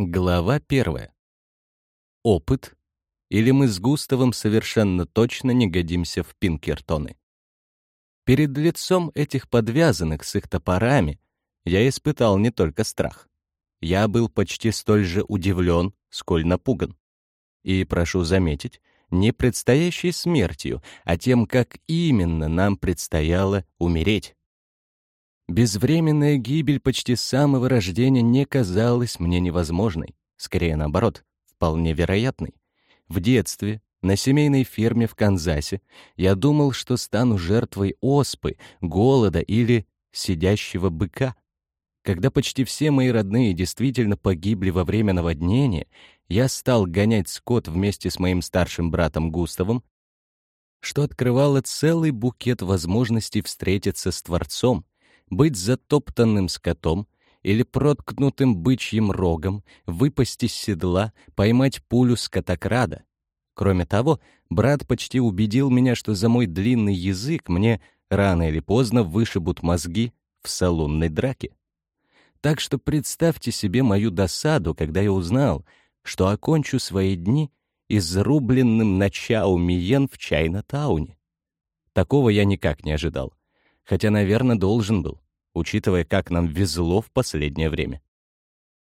Глава первая. Опыт. Или мы с Густавом совершенно точно не годимся в Пинкертоны. Перед лицом этих подвязанных с их топорами я испытал не только страх. Я был почти столь же удивлен, сколь напуган. И, прошу заметить, не предстоящей смертью, а тем, как именно нам предстояло умереть. Безвременная гибель почти с самого рождения не казалась мне невозможной. Скорее наоборот, вполне вероятной. В детстве, на семейной ферме в Канзасе, я думал, что стану жертвой оспы, голода или сидящего быка. Когда почти все мои родные действительно погибли во время наводнения, я стал гонять скот вместе с моим старшим братом Густавом, что открывало целый букет возможностей встретиться с Творцом, быть затоптанным скотом или проткнутым бычьим рогом, выпасть из седла, поймать пулю скотокрада. Кроме того, брат почти убедил меня, что за мой длинный язык мне рано или поздно вышибут мозги в салонной драке. Так что представьте себе мою досаду, когда я узнал, что окончу свои дни изрубленным на Чао Миен в Чайна-тауне. Такого я никак не ожидал хотя, наверное, должен был, учитывая, как нам везло в последнее время.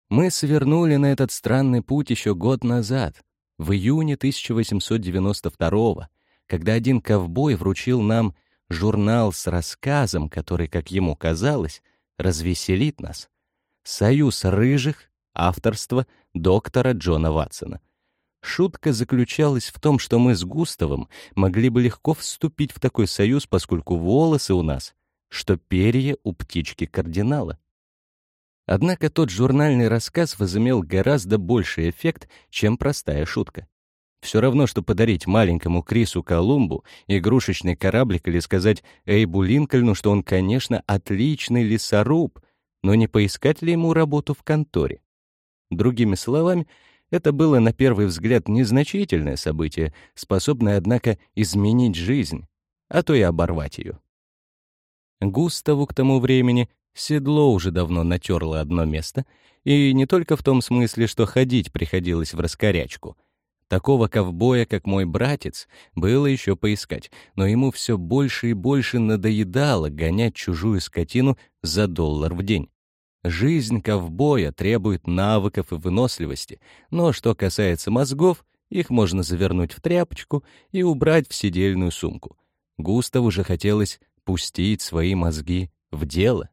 Мы свернули на этот странный путь еще год назад, в июне 1892 когда один ковбой вручил нам журнал с рассказом, который, как ему казалось, развеселит нас. «Союз рыжих», авторство доктора Джона Ватсона. Шутка заключалась в том, что мы с Густавом могли бы легко вступить в такой союз, поскольку волосы у нас, что перья у птички кардинала. Однако тот журнальный рассказ возымел гораздо больший эффект, чем простая шутка. Все равно, что подарить маленькому Крису Колумбу игрушечный кораблик или сказать Эйбу Линкольну, что он, конечно, отличный лесоруб, но не поискать ли ему работу в конторе? Другими словами, это было, на первый взгляд, незначительное событие, способное, однако, изменить жизнь, а то и оборвать ее. Густаву к тому времени седло уже давно натерло одно место, и не только в том смысле, что ходить приходилось в раскорячку. Такого ковбоя, как мой братец, было еще поискать, но ему все больше и больше надоедало гонять чужую скотину за доллар в день. Жизнь ковбоя требует навыков и выносливости, но что касается мозгов, их можно завернуть в тряпочку и убрать в сидельную сумку. Густаву же хотелось пустить свои мозги в дело.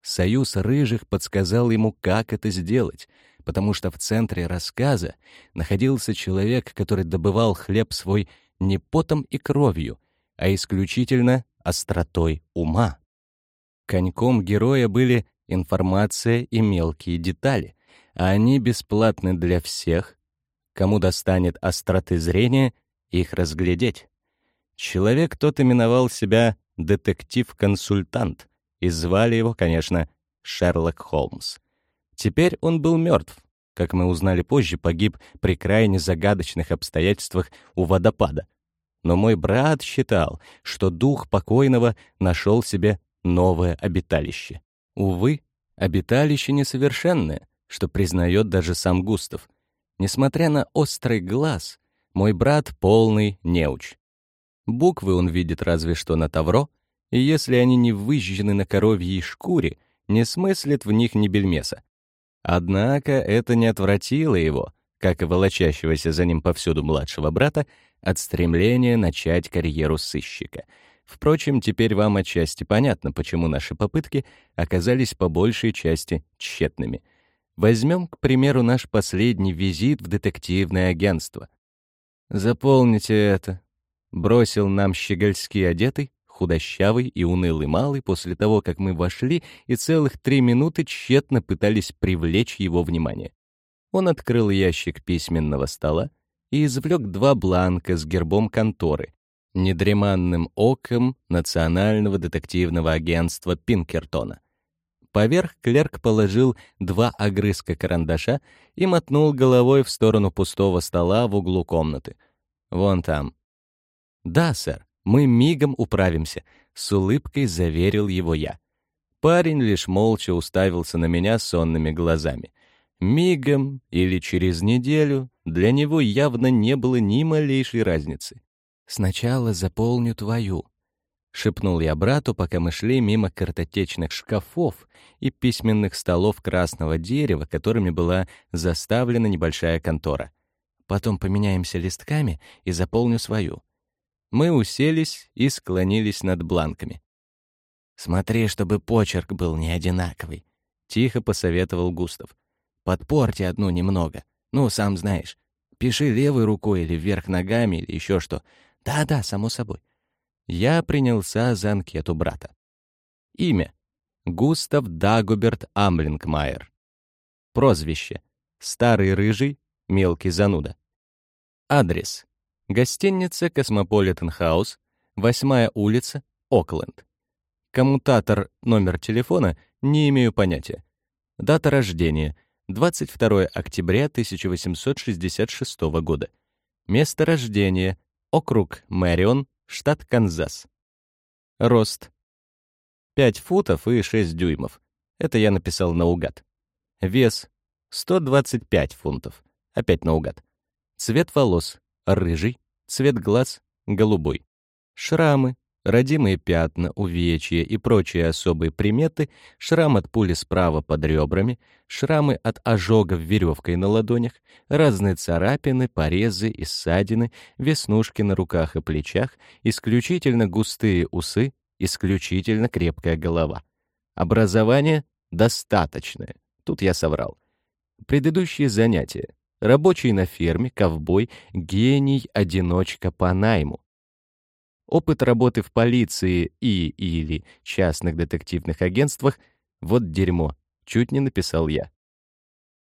Союз рыжих подсказал ему, как это сделать, потому что в центре рассказа находился человек, который добывал хлеб свой не потом и кровью, а исключительно остротой ума. Коньком героя были информация и мелкие детали, а они бесплатны для всех, кому достанет остроты зрения их разглядеть. Человек тот именовал себя детектив-консультант, и звали его, конечно, Шерлок Холмс. Теперь он был мертв, как мы узнали позже, погиб при крайне загадочных обстоятельствах у водопада. Но мой брат считал, что дух покойного нашел себе новое обиталище. Увы, обиталище несовершенное, что признает даже сам Густав. Несмотря на острый глаз, мой брат полный неуч. Буквы он видит разве что на тавро, и если они не выжжены на коровьей шкуре, не смыслит в них ни бельмеса. Однако это не отвратило его, как и волочащегося за ним повсюду младшего брата, от стремления начать карьеру сыщика — Впрочем, теперь вам отчасти понятно, почему наши попытки оказались по большей части тщетными. Возьмем, к примеру, наш последний визит в детективное агентство. «Заполните это», — бросил нам щегольски одетый, худощавый и унылый малый после того, как мы вошли и целых три минуты тщетно пытались привлечь его внимание. Он открыл ящик письменного стола и извлек два бланка с гербом конторы, недреманным оком Национального детективного агентства Пинкертона. Поверх клерк положил два огрызка карандаша и мотнул головой в сторону пустого стола в углу комнаты. «Вон там». «Да, сэр, мы мигом управимся», — с улыбкой заверил его я. Парень лишь молча уставился на меня сонными глазами. Мигом или через неделю для него явно не было ни малейшей разницы. «Сначала заполню твою», — шепнул я брату, пока мы шли мимо картотечных шкафов и письменных столов красного дерева, которыми была заставлена небольшая контора. «Потом поменяемся листками и заполню свою». Мы уселись и склонились над бланками. «Смотри, чтобы почерк был не одинаковый», — тихо посоветовал Густав. Подпорти одну немного. Ну, сам знаешь. Пиши левой рукой или вверх ногами, или еще что. Да-да, само собой. Я принялся за анкету брата. Имя. Густав Дагуберт Амлингмайер. Прозвище. Старый рыжий, мелкий зануда. Адрес. Гостиница Космополитен Хаус, 8 улица, Окленд. Коммутатор, номер телефона, не имею понятия. Дата рождения — 22 октября 1866 года. Место рождения — округ Мэрион, штат Канзас. Рост — 5 футов и 6 дюймов. Это я написал наугад. Вес — 125 фунтов. Опять наугад. Цвет волос — рыжий, цвет глаз — голубой. Шрамы Родимые пятна, увечья и прочие особые приметы, шрам от пули справа под ребрами, шрамы от ожогов веревкой на ладонях, разные царапины, порезы и ссадины, веснушки на руках и плечах, исключительно густые усы, исключительно крепкая голова. Образование достаточное. Тут я соврал. Предыдущие занятия. Рабочий на ферме, ковбой, гений, одиночка по найму. Опыт работы в полиции и или частных детективных агентствах — вот дерьмо, чуть не написал я.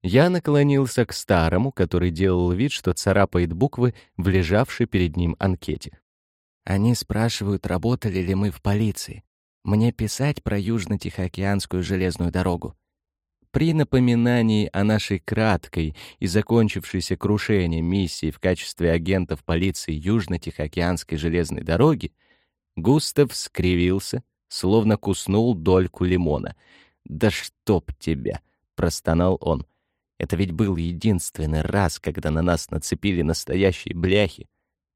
Я наклонился к старому, который делал вид, что царапает буквы в лежавшей перед ним анкете. Они спрашивают, работали ли мы в полиции. Мне писать про Южно-Тихоокеанскую железную дорогу. При напоминании о нашей краткой и закончившейся крушением миссии в качестве агентов полиции Южно-Тихоокеанской железной дороги Густав скривился, словно куснул дольку лимона. «Да чтоб тебя!» — простонал он. «Это ведь был единственный раз, когда на нас нацепили настоящие бляхи.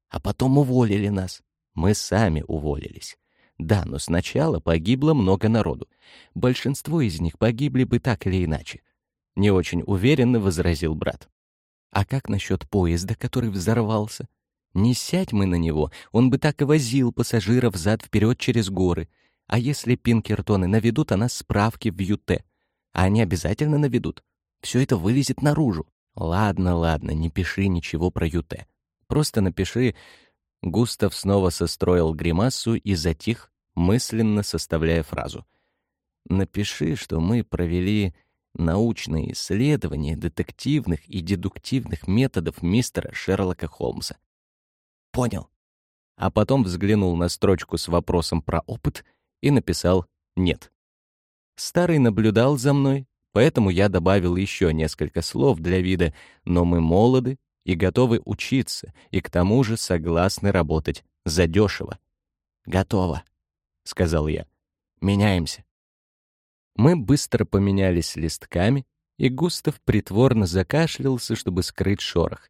А потом уволили нас. Мы сами уволились. Да, но сначала погибло много народу. Большинство из них погибли бы так или иначе. Не очень уверенно возразил брат. А как насчет поезда, который взорвался? Не сядь мы на него, он бы так и возил пассажиров зад-вперед через горы. А если Пинкертоны наведут о нас справки в ЮТ? А они обязательно наведут. Все это вылезет наружу. Ладно, ладно, не пиши ничего про ЮТ. Просто напиши... Густав снова состроил гримасу и затих, мысленно составляя фразу. «Напиши, что мы провели научные исследования детективных и дедуктивных методов мистера Шерлока Холмса». «Понял». А потом взглянул на строчку с вопросом про опыт и написал «нет». Старый наблюдал за мной, поэтому я добавил еще несколько слов для вида, но мы молоды и готовы учиться, и к тому же согласны работать задешево. Готово. — сказал я. «Меняемся». Мы быстро поменялись листками, и Густав притворно закашлялся, чтобы скрыть шорох.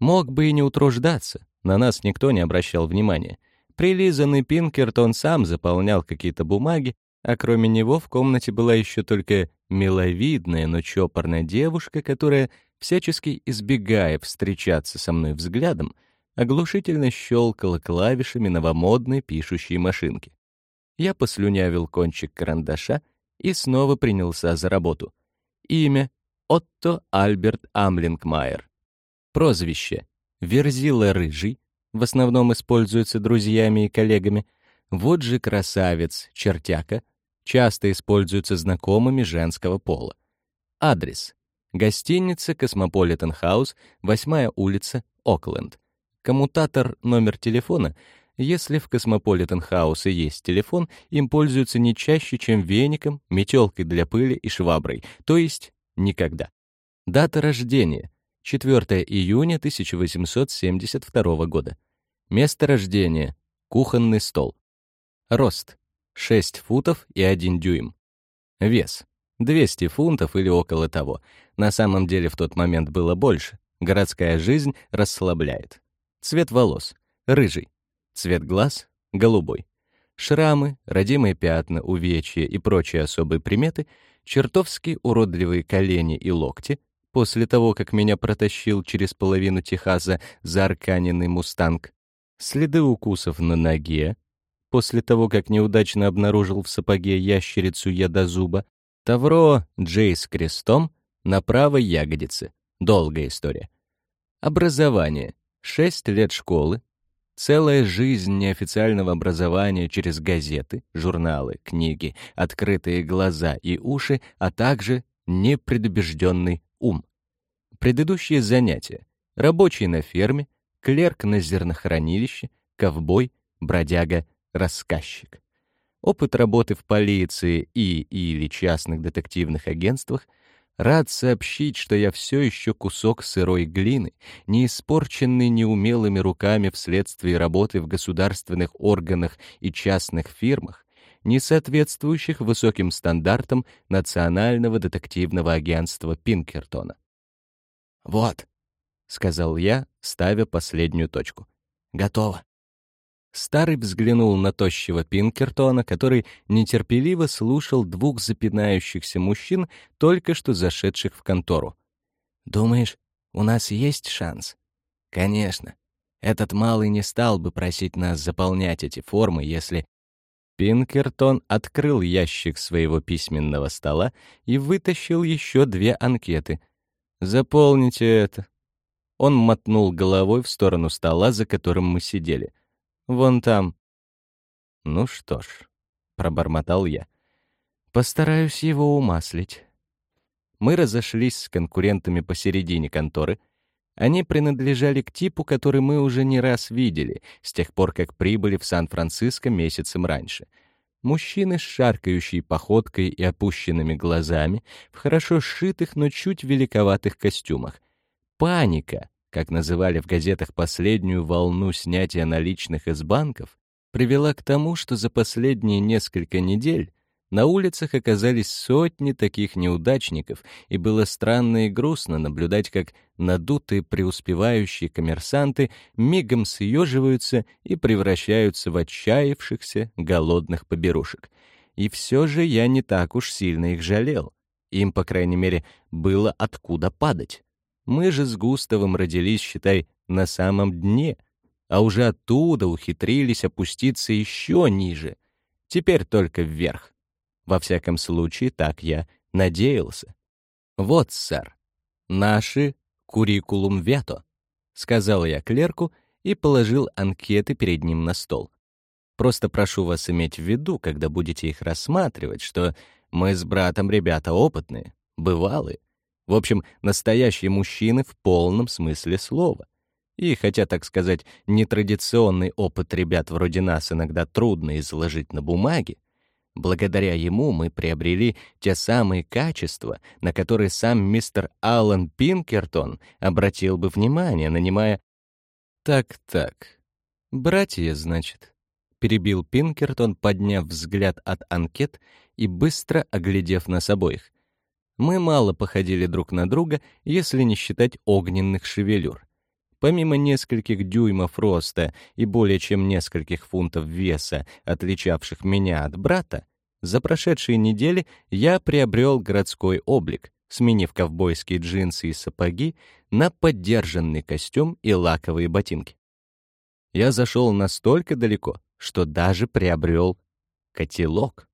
Мог бы и не утруждаться, на нас никто не обращал внимания. Прилизанный Пинкертон сам заполнял какие-то бумаги, а кроме него в комнате была еще только миловидная, но чопорная девушка, которая, всячески избегая встречаться со мной взглядом, оглушительно щелкала клавишами новомодной пишущей машинки. Я послюнявил кончик карандаша и снова принялся за работу. Имя — Отто Альберт Амлингмайер. Прозвище — Верзила Рыжий, в основном используется друзьями и коллегами. Вот же красавец, чертяка, часто используется знакомыми женского пола. Адрес. Гостиница «Космополитен Хаус», 8 улица, Окленд. Коммутатор номер телефона — если в Космополитен Хаус и есть телефон, им пользуются не чаще, чем веником, метелкой для пыли и шваброй, то есть никогда. Дата рождения — 4 июня 1872 года. Место рождения — кухонный стол. Рост — 6 футов и 1 дюйм. Вес 200 фунтов или около того. На самом деле в тот момент было больше. Городская жизнь расслабляет. Цвет волос — рыжий. Цвет глаз — голубой. Шрамы, родимые пятна, увечья и прочие особые приметы, чертовски уродливые колени и локти, после того, как меня протащил через половину Техаса заарканенный мустанг, следы укусов на ноге, после того, как неудачно обнаружил в сапоге ящерицу ядозуба, тавро Джей с крестом на правой ягодице. Долгая история. Образование. Шесть лет школы, Целая жизнь неофициального образования через газеты, журналы, книги, открытые глаза и уши, а также непредубежденный ум. Предыдущие занятия. Рабочий на ферме, клерк на зернохранилище, ковбой, бродяга, рассказчик. Опыт работы в полиции и или частных детективных агентствах — Рад сообщить, что я все еще кусок сырой глины, не испорченный неумелыми руками вследствие работы в государственных органах и частных фирмах, не соответствующих высоким стандартам Национального детективного агентства Пинкертона. «Вот», — сказал я, ставя последнюю точку. «Готово». Старый взглянул на тощего Пинкертона, который нетерпеливо слушал двух запинающихся мужчин, только что зашедших в контору. «Думаешь, у нас есть шанс?» «Конечно. Этот малый не стал бы просить нас заполнять эти формы, если...» Пинкертон открыл ящик своего письменного стола и вытащил еще две анкеты. «Заполните это». Он мотнул головой в сторону стола, за которым мы сидели. Вон там». «Ну что ж», — пробормотал я, — «постараюсь его умаслить». Мы разошлись с конкурентами посередине конторы. Они принадлежали к типу, который мы уже не раз видели, с тех пор, как прибыли в Сан-Франциско месяцем раньше. Мужчины с шаркающей походкой и опущенными глазами, в хорошо сшитых, но чуть великоватых костюмах. Паника, как называли в газетах последнюю волну снятия наличных из банков, привела к тому, что за последние несколько недель на улицах оказались сотни таких неудачников, и было странно и грустно наблюдать, как надутые преуспевающие коммерсанты мигом съеживаются и превращаются в отчаявшихся голодных поберушек. И все же я не так уж сильно их жалел. Им, по крайней мере, было откуда падать. Мы же с Густавом родились, считай, на самом дне, а уже оттуда ухитрились опуститься еще ниже. Теперь только вверх. Во всяком случае, так я надеялся. «Вот, сэр, наши куррикулум вето», — сказал я клерку и положил анкеты перед ним на стол. «Просто прошу вас иметь в виду, когда будете их рассматривать, что мы с братом ребята опытные, бывалые, в общем, настоящие мужчины в полном смысле слова. И хотя, так сказать, нетрадиционный опыт ребят вроде нас иногда трудно изложить на бумаге, благодаря ему мы приобрели те самые качества, на которые сам мистер Аллан Пинкертон обратил бы внимание, нанимая... «Так-так, братья, значит», — перебил Пинкертон, подняв взгляд от анкет и быстро оглядев нас обоих. Мы мало походили друг на друга, если не считать огненных шевелюр. Помимо нескольких дюймов роста и более чем нескольких фунтов веса, отличавших меня от брата, за прошедшие недели я приобрел городской облик, сменив ковбойские джинсы и сапоги на поддержанный костюм и лаковые ботинки. Я зашел настолько далеко, что даже приобрел котелок.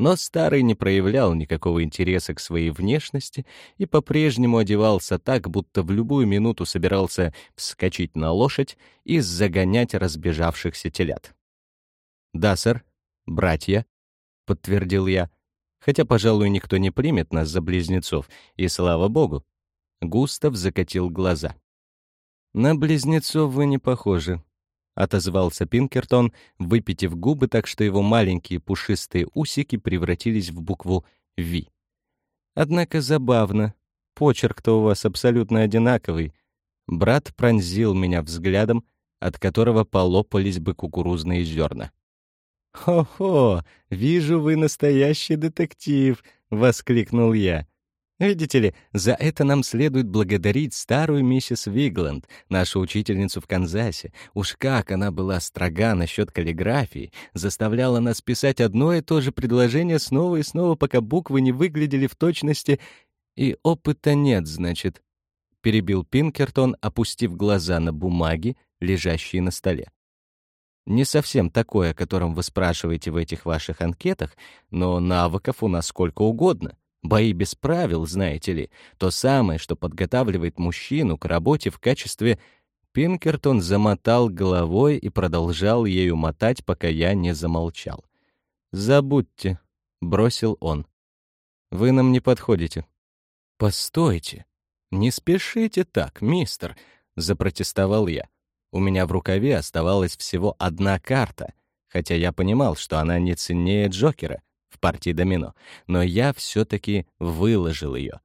Но старый не проявлял никакого интереса к своей внешности и по-прежнему одевался так, будто в любую минуту собирался вскочить на лошадь и загонять разбежавшихся телят. «Да, сэр, братья», — подтвердил я, хотя, пожалуй, никто не примет нас за близнецов, и слава богу. Густав закатил глаза. «На близнецов вы не похожи», — отозвался Пинкертон, выпитив губы так, что его маленькие пушистые усики превратились в букву «Ви». «Однако забавно. Почерк-то у вас абсолютно одинаковый. Брат пронзил меня взглядом, от которого полопались бы кукурузные зерна. «Хо-хо, вижу, вы настоящий детектив!» — воскликнул я. Видите ли, за это нам следует благодарить старую миссис Вигланд, нашу учительницу в Канзасе. Уж как она была строга насчет каллиграфии, заставляла нас писать одно и то же предложение снова и снова, пока буквы не выглядели в точности. И опыта нет, значит, — перебил Пинкертон, опустив глаза на бумаги, лежащие на столе. Не совсем такое, о котором вы спрашиваете в этих ваших анкетах, но навыков у нас сколько угодно. Бои без правил, знаете ли, то самое, что подготавливает мужчину к работе в качестве... Пинкертон замотал головой и продолжал ею мотать, пока я не замолчал. «Забудьте», — бросил он. «Вы нам не подходите». «Постойте, не спешите так, мистер», — запротестовал я. У меня в рукаве оставалась всего одна карта, хотя я понимал, что она не ценнее Джокера партии домино, но я все-таки выложил ее.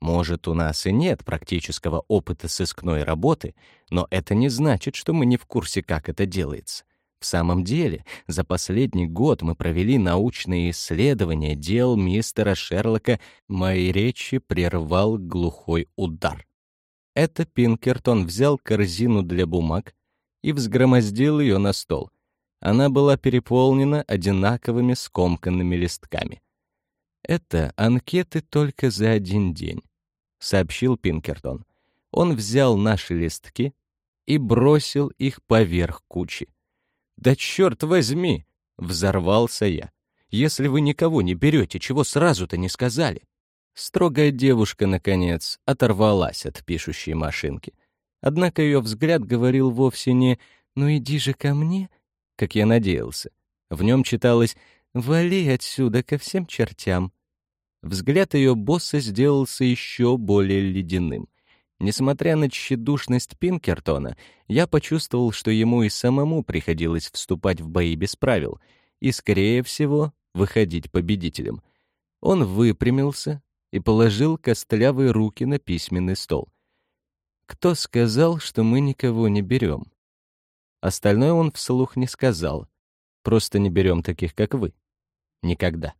Может, у нас и нет практического опыта сыскной работы, но это не значит, что мы не в курсе, как это делается. В самом деле, за последний год мы провели научные исследования дел мистера Шерлока. Мои речи прервал глухой удар. Это Пинкертон взял корзину для бумаг и взгромоздил ее на стол — она была переполнена одинаковыми скомканными листками. «Это анкеты только за один день», — сообщил Пинкертон. Он взял наши листки и бросил их поверх кучи. «Да черт возьми!» — взорвался я. «Если вы никого не берете, чего сразу-то не сказали?» Строгая девушка, наконец, оторвалась от пишущей машинки. Однако ее взгляд говорил вовсе не «ну иди же ко мне», как я надеялся. В нем читалось «Вали отсюда ко всем чертям». Взгляд ее босса сделался еще более ледяным. Несмотря на тщедушность Пинкертона, я почувствовал, что ему и самому приходилось вступать в бои без правил и, скорее всего, выходить победителем. Он выпрямился и положил костлявые руки на письменный стол. «Кто сказал, что мы никого не берем?» Остальное он вслух не сказал. Просто не берем таких, как вы. Никогда.